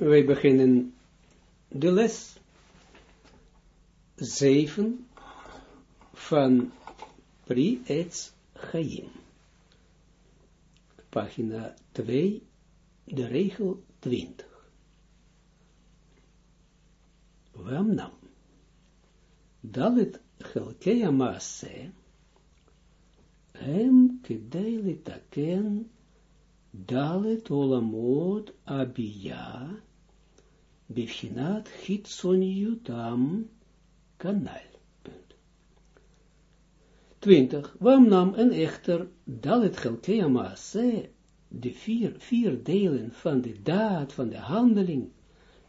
wij beginnen de les 7 van Pri Etz Chaim. Pagina 2, de regel 20. Wamnam. Dalit Chelkeya Maase, hem kedei litaken dalet olamot abiyah, Bivchinat Yutam kanal. 20. nam en echter Dalet Chelkea Maase, de vier, vier delen van de daad, van de handeling,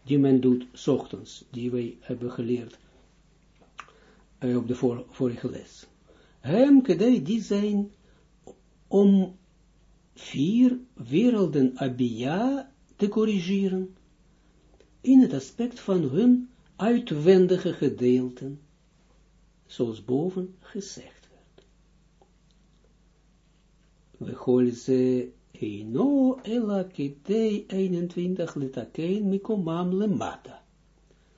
die men doet, s ochtends, die wij hebben geleerd uh, op de vor, vorige les. Hem kedei, die zijn om vier werelden Abia te corrigeren, in het aspect van hun uitwendige gedeelten, zoals boven gezegd werd. We gooien ze Eino ela kitei 21 litakein mikomam lemata.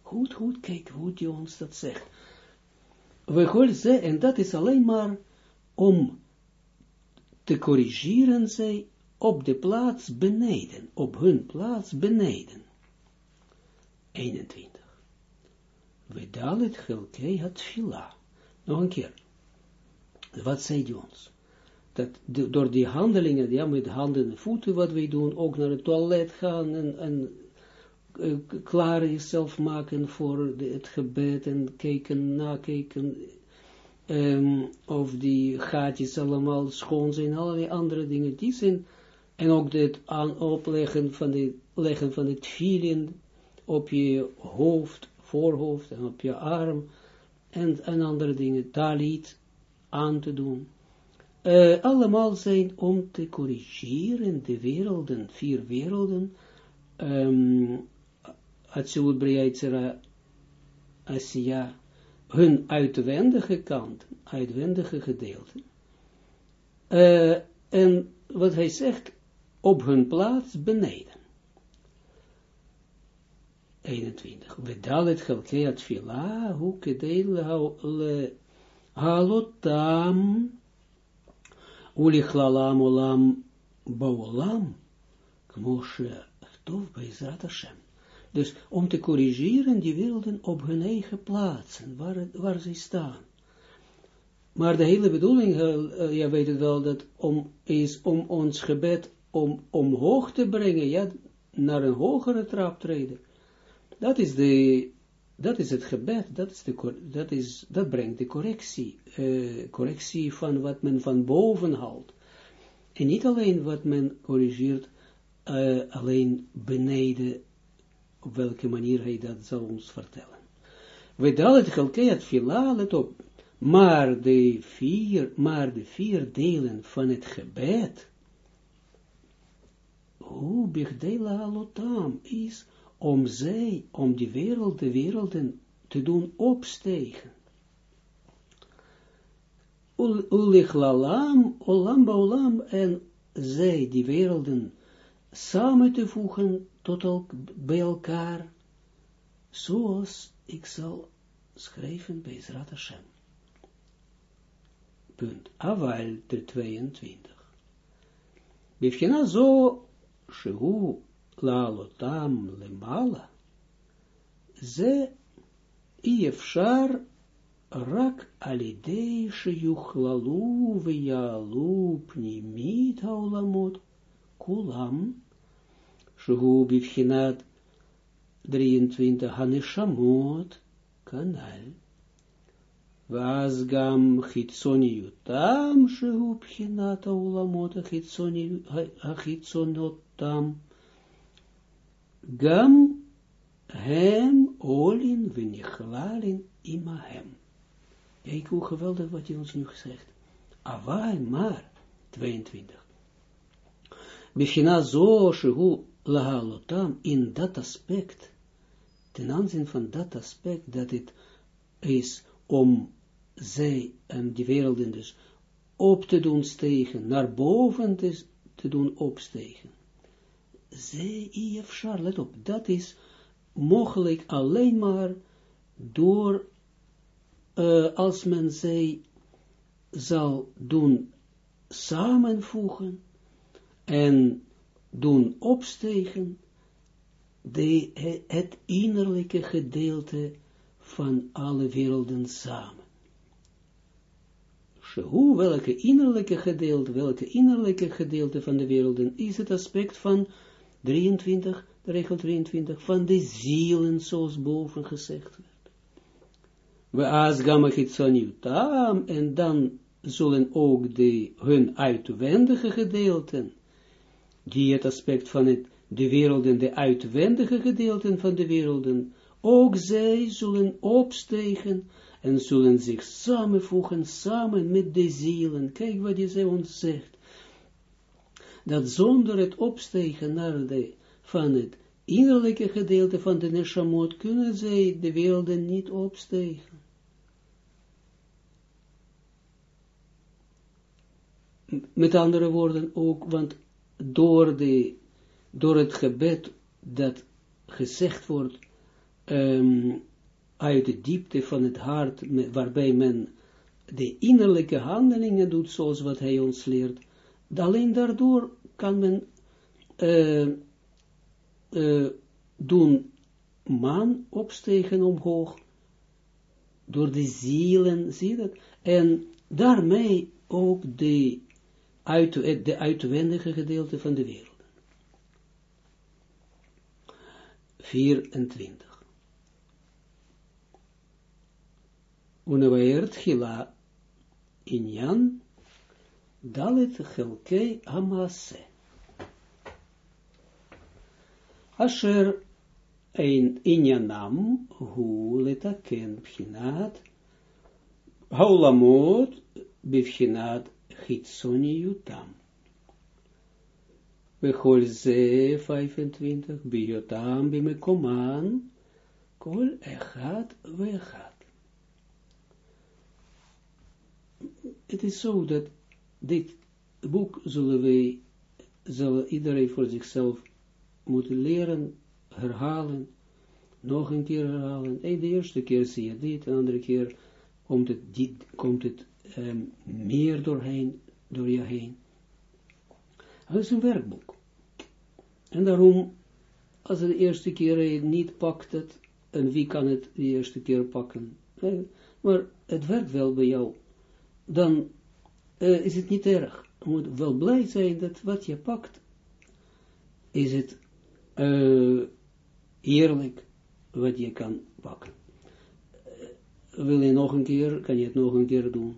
Goed, goed, kijk hoe die ons dat zegt. We gooien ze, en dat is alleen maar om te corrigeren zij op de plaats beneden, op hun plaats beneden. 21. We dalet gelkei het fila. Nog een keer. Wat zei die ons? Dat door die handelingen, ja, met handen en voeten wat wij doen, ook naar het toilet gaan en, en uh, klaar jezelf maken voor het gebed en kijken, nakijken, um, of die gaatjes allemaal schoon zijn, allerlei andere dingen, die zijn, en ook het aan opleggen van de, leggen van het vielen, op je hoofd, voorhoofd en op je arm en, en andere dingen, talit aan te doen. Uh, allemaal zijn om te corrigeren de werelden, vier werelden, um, hun uitwendige kant, uitwendige gedeelten. Uh, en wat hij zegt, op hun plaats beneden. 21. Vedalet chalkeat fila, hu kedei halotam, ulichlalam olam baolam, kmoshe tov beizrat Hashem. Dus om te corrigeren die werelden op hun eigen plaatsen, waar, waar staan. Maar de hele bedoeling, uh, ja weet het wel, dat om, is om ons gebed om omhoog te brengen, ja, naar een hogere trap treden. Dat is de, dat is het gebed, dat, is de, dat, is, dat brengt de correctie, uh, correctie van wat men van boven haalt. En niet alleen wat men corrigeert, uh, alleen beneden, op welke manier hij dat zal ons vertellen. We dalen het fila, let op, maar de vier, maar de vier delen van het gebed, hoe bigdela alotam is om zij, om die wereld, de werelden te doen opstegen. Ulichlalam, olam baolam, en zij, die werelden, samen te voegen tot elk, bij elkaar, zoals ik zal schrijven bij Zrat. Punt. Aval, de 22. Bifjena zo, shehu lalotam lemala, ze iefshar rak alidei sheyuchlalu v'yalu pnimit haolamot kulam, shehu bivchinat 23 haneshamot kanal. ואז גם חיצוניותם שהוא בחינת העולמות החיצונותם Gam hem olin v'nichlalin imahem. Kijk hoe geweldig wat hij ons nu gezegd. Awai, maar, 22. Bishina zo, shehu lahalotam, in dat aspect, ten aanzien van dat aspect, dat het is om zij en die werelden dus op te doen stegen, naar boven te doen opstegen ze Efshar, let op, dat is mogelijk alleen maar door, uh, als men zij zal doen samenvoegen en doen opstegen de, het innerlijke gedeelte van alle werelden samen. Hoe, welke innerlijke gedeelte, welke innerlijke gedeelte van de werelden is het aspect van 23, de regel 23, van de zielen, zoals boven gezegd werd. We as tam, en dan zullen ook de, hun uitwendige gedeelten, die het aspect van het, de werelden, de uitwendige gedeelten van de werelden, ook zij zullen opstegen en zullen zich samenvoegen, samen met de zielen. Kijk wat hij ons zegt. Dat zonder het opstegen naar de, van het innerlijke gedeelte van de neshamot, kunnen zij de werelden niet opstegen. Met andere woorden ook, want door, de, door het gebed dat gezegd wordt, um, uit de diepte van het hart, waarbij men de innerlijke handelingen doet, zoals wat hij ons leert, alleen daardoor kan men uh, doen man opstegen omhoog, door de zielen, zie dat? En daarmee ook de, uit, de uitwendige gedeelte van de wereld. 24. Unewaer tchila inyan dalet chelkei amase. Asher ein inyanam hu letaken pchinat haulamot bivchinat chitsoni yutam. Bechol ze 25 biyotam bimekoman kol echad vechad. het is zo dat dit boek zullen wij, zal iedereen voor zichzelf moeten leren, herhalen, nog een keer herhalen. En de eerste keer zie je dit, de andere keer komt het, dit, komt het um, meer doorheen, door je heen. Het is een werkboek. En daarom, als de eerste keer niet pakt het, en wie kan het de eerste keer pakken? Maar het werkt wel bij jou dan uh, is het niet erg. Je moet wel blij zijn dat wat je pakt, is het uh, eerlijk wat je kan pakken. Uh, wil je nog een keer, kan je het nog een keer doen.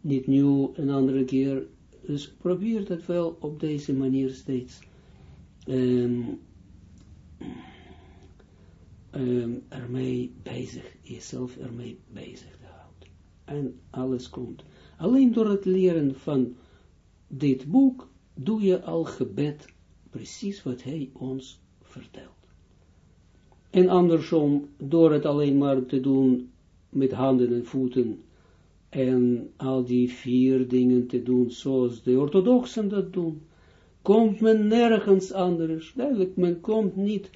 Niet nieuw, een andere keer. Dus probeer dat wel op deze manier steeds um, um, ermee bezig, jezelf ermee bezig en alles komt. Alleen door het leren van dit boek doe je al gebed, precies wat hij ons vertelt. En andersom, door het alleen maar te doen met handen en voeten, en al die vier dingen te doen, zoals de orthodoxen dat doen, komt men nergens anders. Duidelijk, men komt niet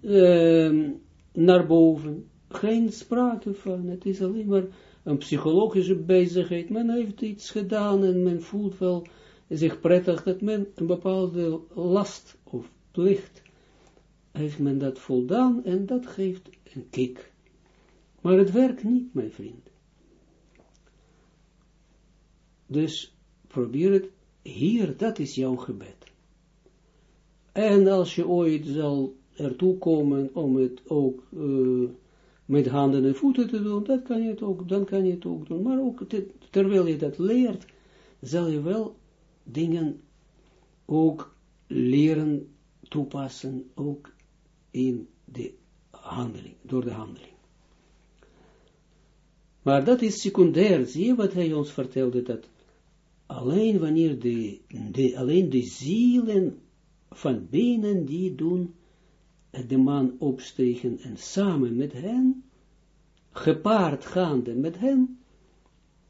uh, naar boven. Geen sprake van. Het is alleen maar een psychologische bezigheid. Men heeft iets gedaan en men voelt wel zich prettig dat men een bepaalde last of plicht heeft men dat voldaan en dat geeft een kick. Maar het werkt niet, mijn vriend. Dus probeer het hier, dat is jouw gebed. En als je ooit zal ertoe komen om het ook uh, met handen en voeten te doen, dat kan je het ook, dan kan je het ook doen. Maar ook terwijl je dat leert, zal je wel dingen ook leren toepassen, ook in de handeling, door de handeling. Maar dat is secundair, zie je wat hij ons vertelde, dat alleen wanneer de, de, alleen de zielen van binnen die doen, de man opstegen en samen met hen, gepaard gaande met hen,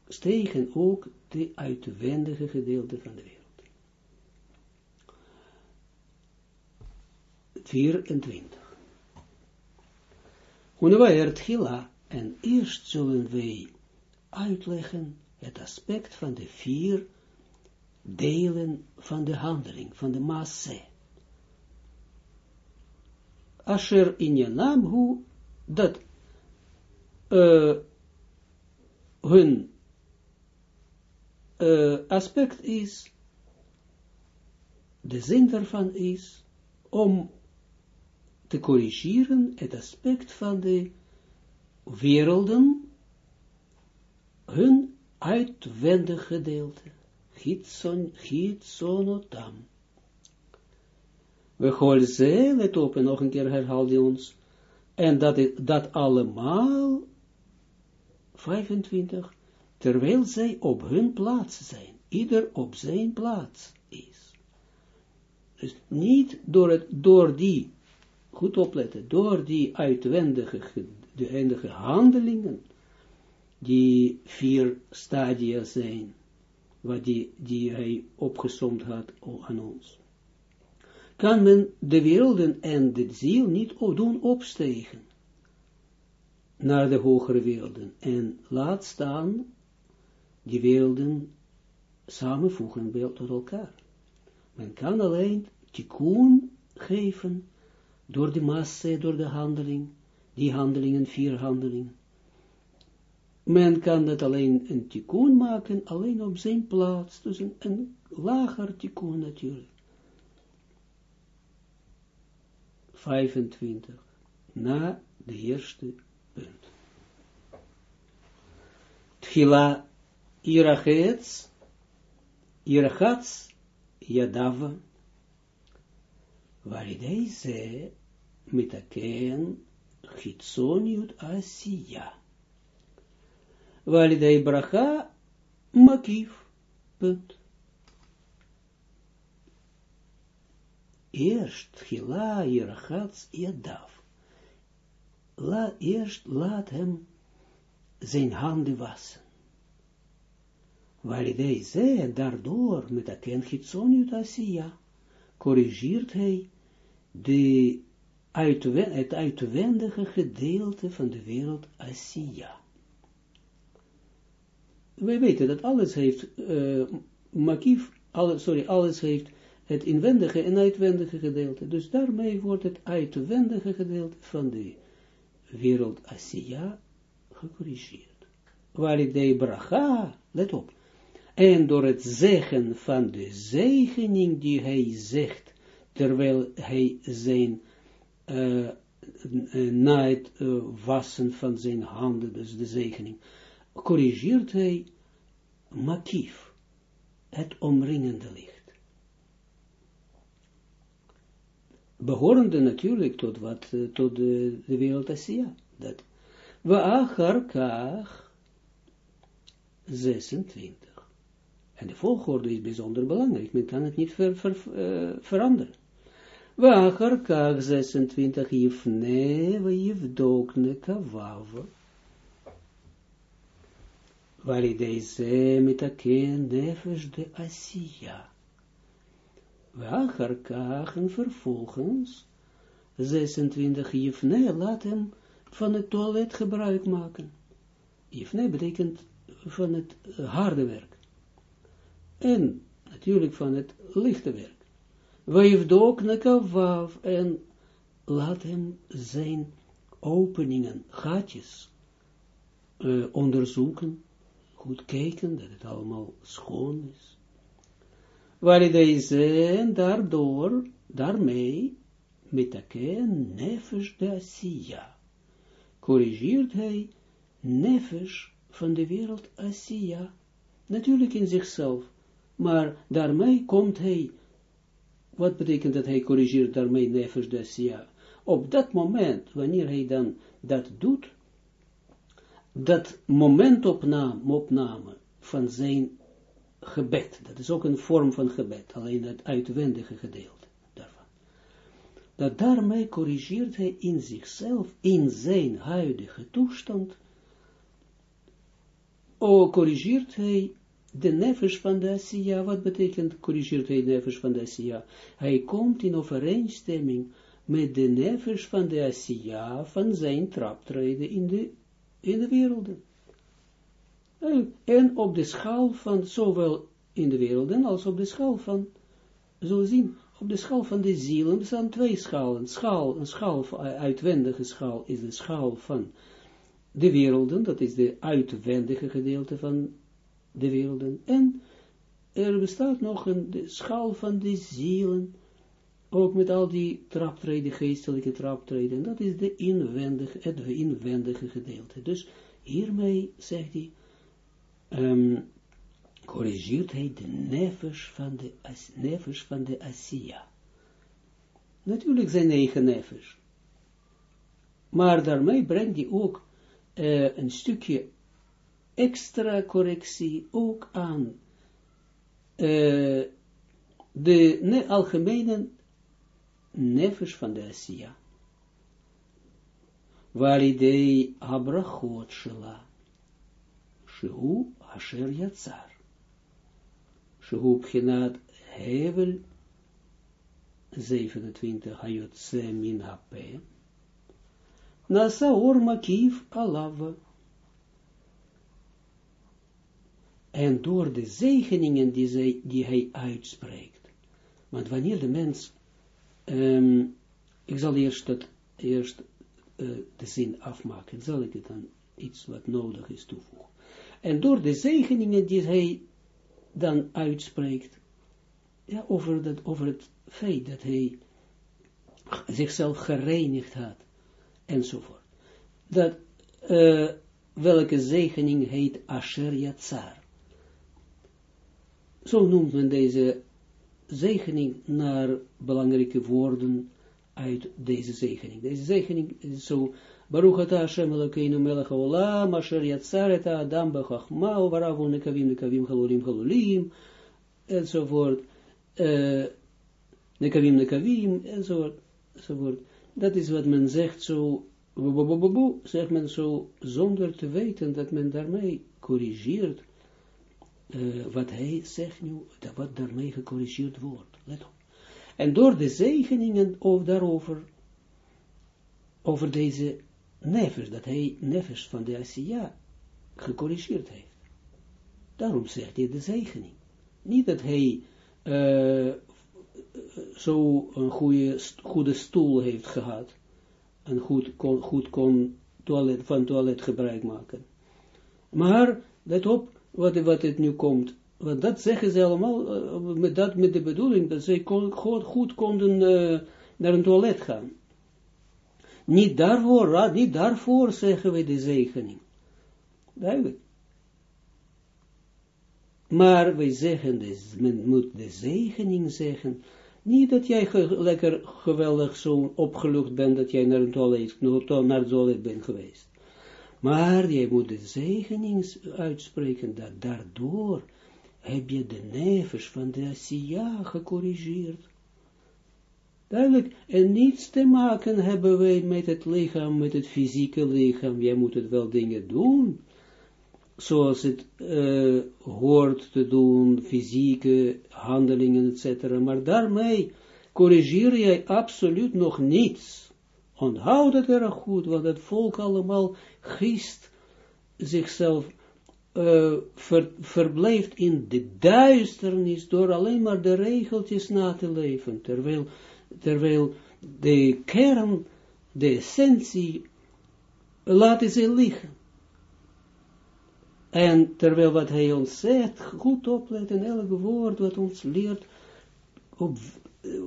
stegen ook de uitwendige gedeelte van de wereld. 24. Unewaer Tchila, en eerst zullen wij uitleggen het aspect van de vier delen van de handeling, van de masse. Asher naam, hoe dat hun aspect is, de zin daarvan is, om te corrigeren het aspect van de werelden, hun uitwendig gedeelte, gitsonotam. We gooien ze, let op, en nog een keer herhaal die ons, en dat, dat allemaal, 25, terwijl zij op hun plaats zijn, ieder op zijn plaats is. Dus niet door, het, door die, goed opletten, door die uitwendige, de eindige handelingen, die vier stadia zijn, wat die, die hij opgesomd had aan ons, kan men de werelden en de ziel niet doen opstegen naar de hogere werelden en laat staan die werelden samenvoegen tot elkaar. Men kan alleen tikkun geven door de massa, door de handeling, die handelingen, vier handelingen. Men kan dat alleen een tikkun maken, alleen op zijn plaats, dus een, een lager tikkun natuurlijk. 25, na de eerste punt. Tchila irachets, irachats, yadava, Waridei ze mitaken chitsoniut asiya. Waridei bracha makif. Punt. Eerst gila irachats yadav. La, eerst laat hem zijn handen wassen. Waridei ze daardoor met a ken chitsoniut asiya corrigeert hij de het uitwendige gedeelte van de wereld Asiya. Wij weten dat alles heeft, uh, makief, sorry, alles heeft het inwendige en uitwendige gedeelte. Dus daarmee wordt het uitwendige gedeelte van de wereld Asiya gecorrigeerd. Waar de bracha, let op, en door het zeggen van de zegening die hij zegt, terwijl hij zijn, uh, wassen van zijn handen, dus de zegening, corrigeert hij makief, het omringende licht. Behorende natuurlijk tot wat, uh, tot de, wereld Asia, dat. We acharkach 26. En de volgorde is bijzonder belangrijk, men kan het niet ver, ver, uh, veranderen. Wachar kach 26 yifne we yivdokne kavav. Walidei ze mitaken de asiya. Kach en vervolgens 26 yifne laat hem van het toilet gebruik maken. Yifne betekent van het harde werk en natuurlijk van het lichte werk. Weefdok nekavav en laat hem zijn openingen, gaatjes, uh, onderzoeken, goed kijken, dat het allemaal schoon is. Deze en daardoor, daarmee, de nefesh de Asiya, corrigeert hij nefesh van de wereld Asiya, natuurlijk in zichzelf, maar daarmee komt hij, wat betekent dat hij corrigeert daarmee nefesh des ja? Op dat moment, wanneer hij dan dat doet, dat momentopname opname van zijn gebed, dat is ook een vorm van gebed, alleen het uitwendige gedeelte daarvan. Dat daarmee corrigeert hij in zichzelf, in zijn huidige toestand, o corrigeert hij de nefesh van de Asiya, wat betekent corrigeert hij de nefesh van de Asiya? Hij komt in overeenstemming met de nefesh van de Asiya van zijn traptreden in de, in de werelden. En op de schaal van, zowel in de werelden als op de schaal van, zullen zien, op de schaal van de zielen, er staan twee schalen. Schaal, een schaal, uitwendige schaal is de schaal van de werelden, dat is de uitwendige gedeelte van de werelden. En er bestaat nog een de schaal van de zielen, ook met al die traptreden, geestelijke traptreden, dat is de inwendige, het inwendige gedeelte. Dus hiermee, zegt hij, um, corrigeert hij de nefesh van de, nefesh van de. Natuurlijk zijn eigen nefesh. Maar daarmee brengt hij ook uh, een stukje extra correctie ook aan uh, de ne algemene nefesh van de Asiya. Walidei abrachot shela. Shehu asher yatzar. Shehu pchinat hevel 27 hayotse min hape. Nasa or makiv alav. En door de zegeningen die, zij, die hij uitspreekt. Want wanneer de mens, um, ik zal eerst, het, eerst uh, de zin afmaken, zal ik het dan iets wat nodig is toevoegen. En door de zegeningen die hij dan uitspreekt, ja, over, dat, over het feit dat hij zichzelf gereinigd had, enzovoort. Dat, uh, welke zegening heet Asher Yatzar. Zo noemt men deze zegening naar belangrijke woorden uit deze zegening. Deze zegening is zo, Baruch ata Hashem Elokeinu melech haolam, asher yatzar et adam bechachma, uvaravu nekavim nekavim halulim halulim, enzovoort, uh, nekavim nekavim, enzovoort, enzovoort. Dat is wat men zegt zo, zegt men zo, zonder te weten dat men daarmee corrigeert uh, wat hij zegt nu, dat wat daarmee gecorrigeerd wordt. Let op. En door de zegeningen of daarover, over deze nevers, dat hij nevers van de Asiya gecorrigeerd heeft. Daarom zegt hij de zegening. Niet dat hij uh, zo een goede, goede stoel heeft gehad, en goed kon, goed kon toilet, van toilet gebruik maken. Maar, let op, wat, wat het nu komt. Want dat zeggen ze allemaal, uh, met, dat, met de bedoeling dat kon, goed, goed konden uh, naar een toilet gaan. Niet daarvoor, niet daarvoor zeggen we de zegening. Duidelijk. Maar wij zeggen, dus, men moet de zegening zeggen, niet dat jij lekker geweldig zo opgelucht bent, dat jij naar een toilet, naar het toilet bent geweest. Maar je moet de zegening uitspreken, dat daardoor heb je de nevers van de Asiya gecorrigeerd. Duidelijk, en niets te maken hebben wij met het lichaam, met het fysieke lichaam. Jij moet het wel dingen doen, zoals het uh, hoort te doen, fysieke handelingen, etc. Maar daarmee corrigeer jij absoluut nog niets. Onthoud het erg goed, want het volk allemaal giest zichzelf, uh, ver, verblijft in de duisternis door alleen maar de regeltjes na te leven, terwijl, terwijl de kern, de essentie, laten ze liggen. En terwijl wat hij ons zegt, goed opletten, elk woord wat ons leert, op,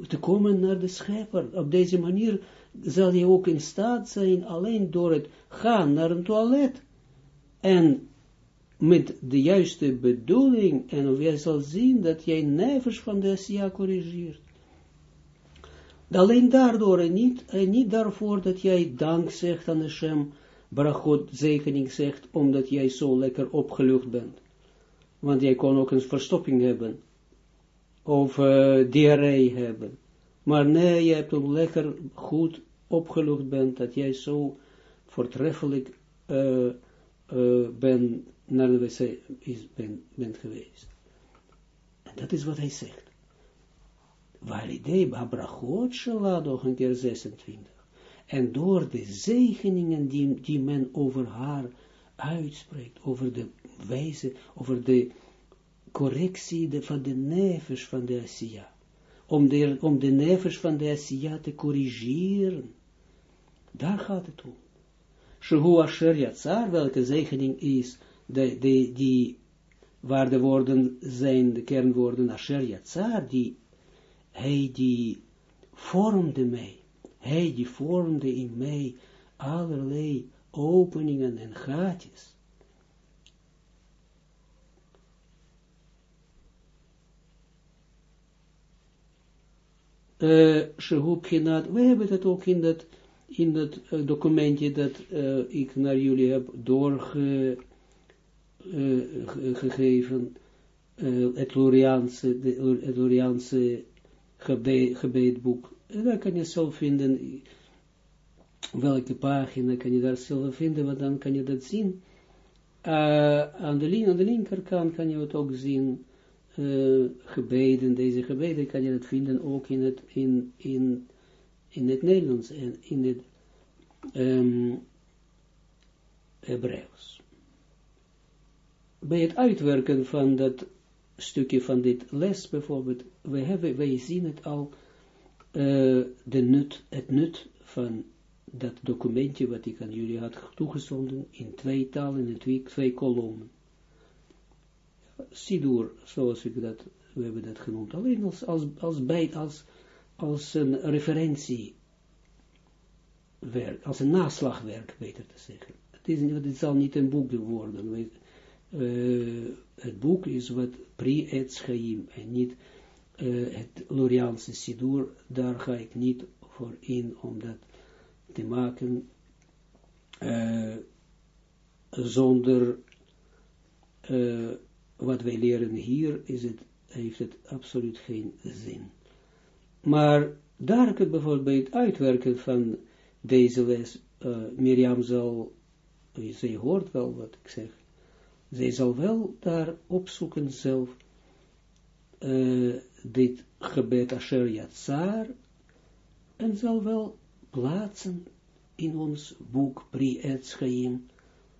te komen naar de schepper. Op deze manier zal je ook in staat zijn, alleen door het gaan naar een toilet, en met de juiste bedoeling, en jij zal zien dat jij nevers van de SIA corrigeert. Alleen daardoor, en niet, en niet daarvoor dat jij dank zegt aan Hashem, brachot zegening zegt, omdat jij zo lekker opgelucht bent. Want jij kon ook een verstopping hebben, of uh, diarree hebben. Maar nee, je hebt hem lekker goed opgelucht bent, dat jij zo voortreffelijk uh, uh, ben, naar de wc is, ben, bent geweest. En dat is wat hij zegt. Validei Abrachot Shala, nog een keer 26. En door de zegeningen die, die men over haar uitspreekt, over de wijze, over de correctie de, van de nevers van de Asiya. Om de, om de nevers van de Asiya te corrigeren. Daar gaat het om. Shehu Asher Yatsar, welke zegening is, de, de, die, waar de woorden zijn, de kernwoorden Asher Yatsar, die, hij die vormde mij, hij die vormde in mij allerlei openingen en gaatjes. Uh, we hebben het ook in dat, in dat uh, documentje dat uh, ik naar jullie heb doorgegeven, het Loriaanse, het Loriaanse gebeedboek. En daar kan je zelf vinden, welke pagina kan je daar zelf vinden, want dan kan je dat zien. aan, de link, aan de linkerkant kan je het ook zien, uh, gebeden, deze gebeden kan je het vinden ook in het, in, in, in het Nederlands en in het um, Hebreeuws. Bij het uitwerken van dat stukje van dit les bijvoorbeeld, wij, hebben, wij zien het al, uh, de nut, het nut van dat documentje wat ik aan jullie had toegezonden in twee talen, in twee, twee kolommen. Sidur, zoals ik dat, we hebben dat genoemd, alleen als, als, als, bij, als, als een referentiewerk, als een naslagwerk, beter te zeggen. Het, is, het zal niet een boek worden. Uh, het boek is wat pri-et schaim, en niet uh, het Loriaanse Sidur, daar ga ik niet voor in om dat te maken uh, zonder wat wij leren hier, is het, heeft het absoluut geen zin. Maar daar kan bijvoorbeeld bij het uitwerken van deze les, Mirjam zal, zij hoort wel wat ik zeg, zij zal wel daar opzoeken zelf, uh, dit gebed Asher Yatsar, en zal wel plaatsen in ons boek Pri Et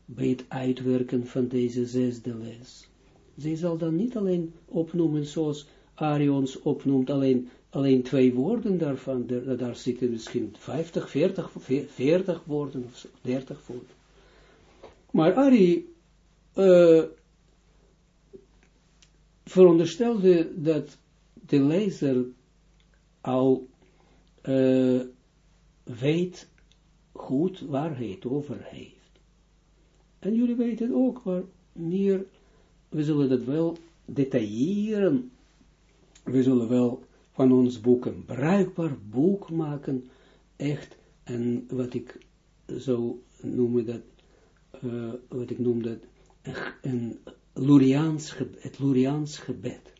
bij het uitwerken van deze zesde les zij zal dan niet alleen opnoemen zoals Arions opnoemt, alleen, alleen twee woorden daarvan, daar, daar zitten misschien 50, 40, 40 woorden of 30 woorden. Maar Ari uh, veronderstelde dat de lezer al uh, weet goed waar hij het over heeft. En jullie weten ook waar meer we zullen dat wel detailleren, we zullen wel van ons boek een bruikbaar boek maken, echt, en wat ik zo noem dat, uh, wat ik noem dat, Luriaans het Luriaans gebed,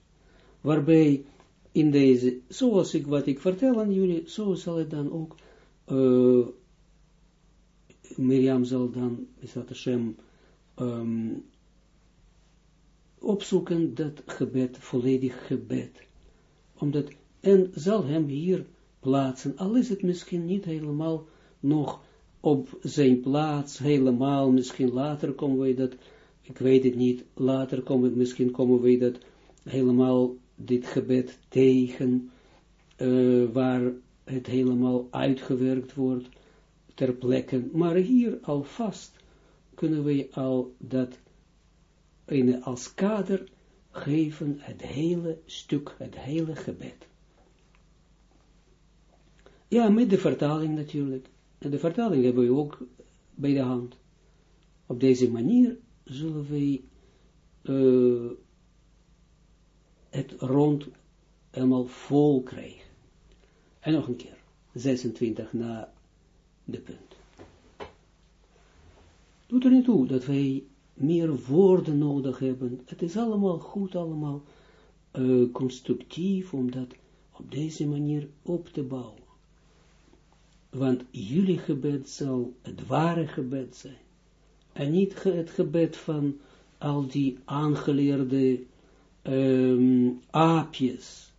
waarbij in deze, zoals ik wat ik vertel aan jullie, zo zal het dan ook, uh, Mirjam zal dan, is dat Hashem, um, opzoeken dat gebed, volledig gebed. Omdat, en zal hem hier plaatsen, al is het misschien niet helemaal nog op zijn plaats, helemaal, misschien later komen we dat, ik weet het niet, later komen, misschien komen we dat helemaal dit gebed tegen, uh, waar het helemaal uitgewerkt wordt ter plekke, maar hier alvast kunnen we al dat een, als kader geven het hele stuk, het hele gebed. Ja, met de vertaling natuurlijk. En de vertaling hebben we ook bij de hand. Op deze manier zullen we uh, het rond helemaal vol krijgen. En nog een keer, 26 na de punt. Doet er niet toe dat wij meer woorden nodig hebben. Het is allemaal goed, allemaal uh, constructief om dat op deze manier op te bouwen. Want jullie gebed zal het ware gebed zijn. En niet het gebed van al die aangeleerde um, aapjes,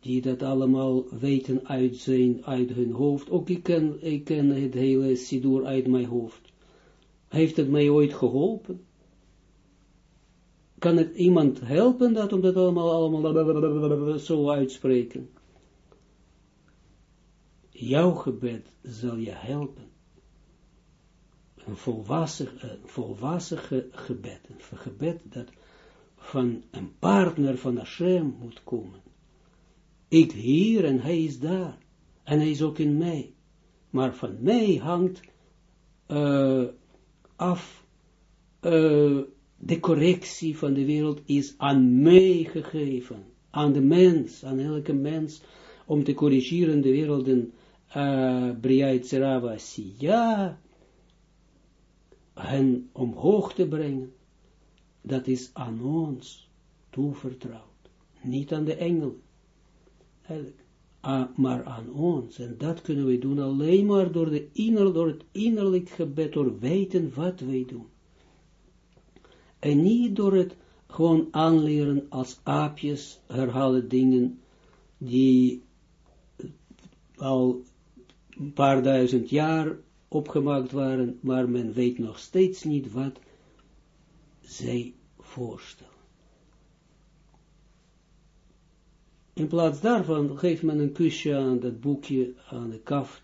die dat allemaal weten uit, zijn, uit hun hoofd. Ook ik ken, ik ken het hele Sidur uit mijn hoofd. Heeft het mij ooit geholpen? Kan het iemand helpen dat om dat allemaal, allemaal zo uitspreken? Jouw gebed zal je helpen. Een volwassen, gebed, een gebed dat van een partner van Hashem moet komen. Ik hier en hij is daar. En hij is ook in mij. Maar van mij hangt uh, af, uh, de correctie van de wereld is aan mij gegeven. Aan de mens, aan elke mens, om te corrigeren de werelden uh, Bria Tzerava Siya, hen omhoog te brengen. Dat is aan ons toevertrouwd. Niet aan de engel maar aan ons. En dat kunnen we doen alleen maar door, de door het innerlijk gebed, door weten wat wij doen. En niet door het gewoon aanleren als aapjes, herhalen dingen die al een paar duizend jaar opgemaakt waren, maar men weet nog steeds niet wat zij voorstellen. In plaats daarvan geeft men een kusje aan dat boekje, aan de kaft.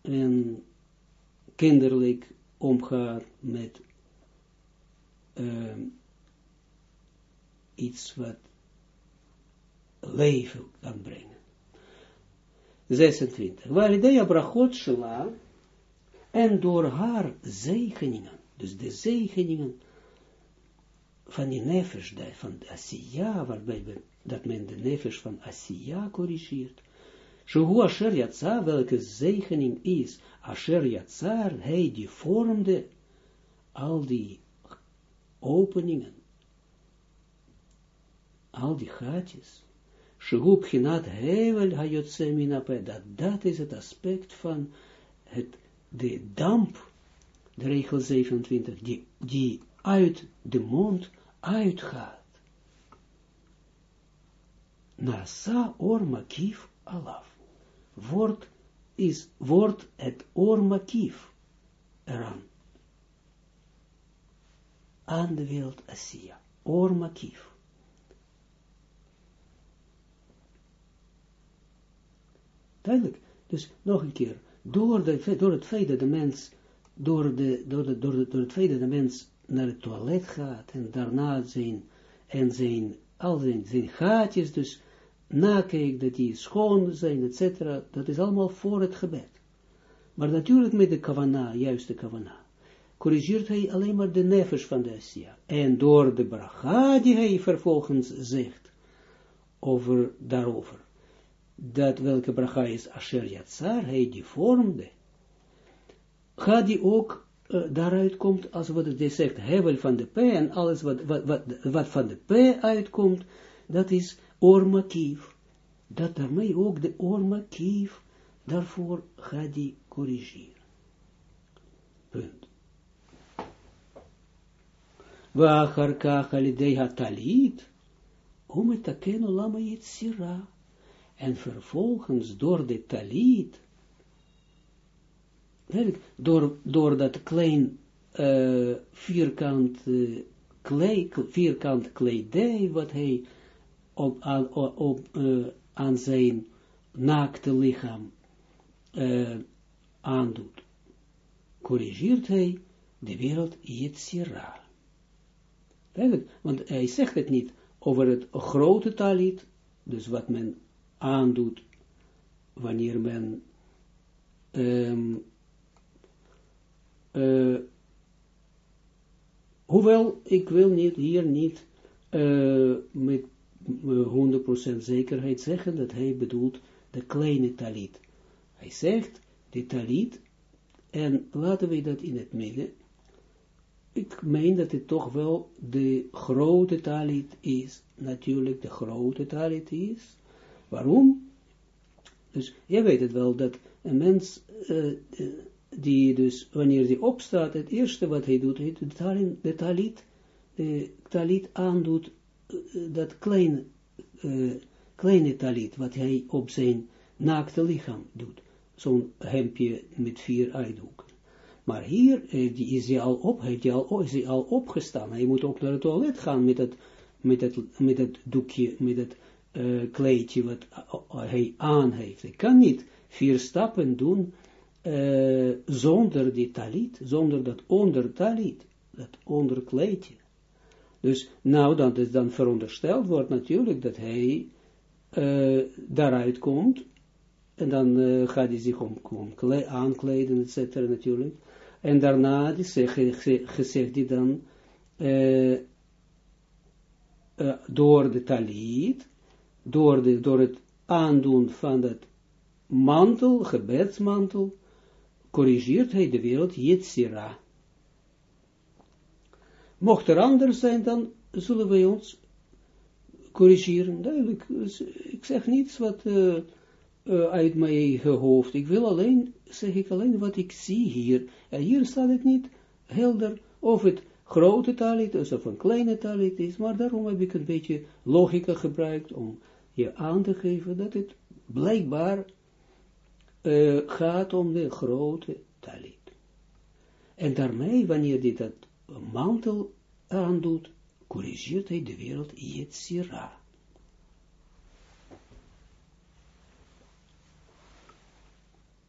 En kinderlijk omgaat met uh, iets wat leven kan brengen. 26. Waar idee brachot shela en door haar zegeningen, dus de zegeningen van die nefesh, van de Asiya, waarbij dat men de nefesh van Asiya corrigeert. Shehu Asher Yatzar, welke zegening is, Asher Yatzar, hij die vormde al die openingen, al die gaatjes. Shehu Hevel Hayotse Minape, dat dat is het aspect van het, de damp, de regel 27, die, die uit de mond uitgaat. Nasa or makif alaf. Wordt is, wordt het or makif eraan. Aan de Asia. Or Duidelijk. Dus nog een keer. Door, door het feit dat de mens, door, de, door, de, door, de, het de mens naar het toilet gaat en daarna zijn, en al zijn, zijn gaatjes, dus nakijkt dat die schoon zijn, etc. Dat is allemaal voor het gebed. Maar natuurlijk met de kavana, juist de kavana, corrigeert hij alleen maar de nefesh van de. En door de bracha die hij vervolgens zegt, over, daarover, dat welke bracha is Asher Yatsar, hij die vormde, gaat die ook uh, daaruit komt, als wat het zegt, hevel van de P, en alles wat, wat, wat, wat van de P uitkomt, dat is oormakief. Dat daarmee ook de oormakief, daarvoor gaat die corrigeren. Punt. Wachar kach alidei talit, om het taken olama sira, en vervolgens door de talit, door, door dat klein uh, vierkant, uh, klei, vierkant kleedij, wat hij op, aan, op, uh, aan zijn naakte lichaam aandoet, corrigeert hij de wereld Yetzira. Want hij zegt het niet over het grote talit, dus wat men aandoet, wanneer men um, uh, hoewel ik wil niet, hier niet uh, met 100% zekerheid zeggen dat hij bedoelt de kleine talit. Hij zegt de talit, en laten we dat in het midden. Ik meen dat het toch wel de grote talit is. Natuurlijk de grote talit is. Waarom? Dus je weet het wel, dat een mens uh, die dus, wanneer hij opstaat, het eerste wat hij doet, hij de, de talit, de talit aandoet, uh, dat kleine uh, kleine talit, wat hij op zijn naakte lichaam doet. Zo'n hemdje met vier uithoeken. Maar hier eh, die is hij al op, hij al, is hij al opgestaan. Hij moet ook naar het toilet gaan met het, met het, met het doekje, met het uh, kleedje wat hij aan heeft. Hij kan niet vier stappen doen uh, zonder die talit, zonder dat ondertalit, dat onderkleedje. Dus nou dat het dan verondersteld wordt natuurlijk dat hij uh, daaruit komt en dan gaat hij zich om, aankleden, et cetera, natuurlijk. En daarna die gezegd hij dan door de talit, door, de, door het aandoen van dat mantel, gebedsmantel, corrigeert hij de wereld Yetzira. Mocht er anders zijn, dan zullen wij ons corrigeren. Duidelijk, ik zeg niets wat uh, uh, uit mijn eigen hoofd. Ik wil alleen, zeg ik alleen wat ik zie hier. En hier staat het niet helder of het grote talit is of een kleine talit is, maar daarom heb ik een beetje logica gebruikt om je aan te geven dat het blijkbaar uh, gaat om de grote talit. En daarmee, wanneer dit dat mantel aandoet, corrigeert hij de wereld Yetzira.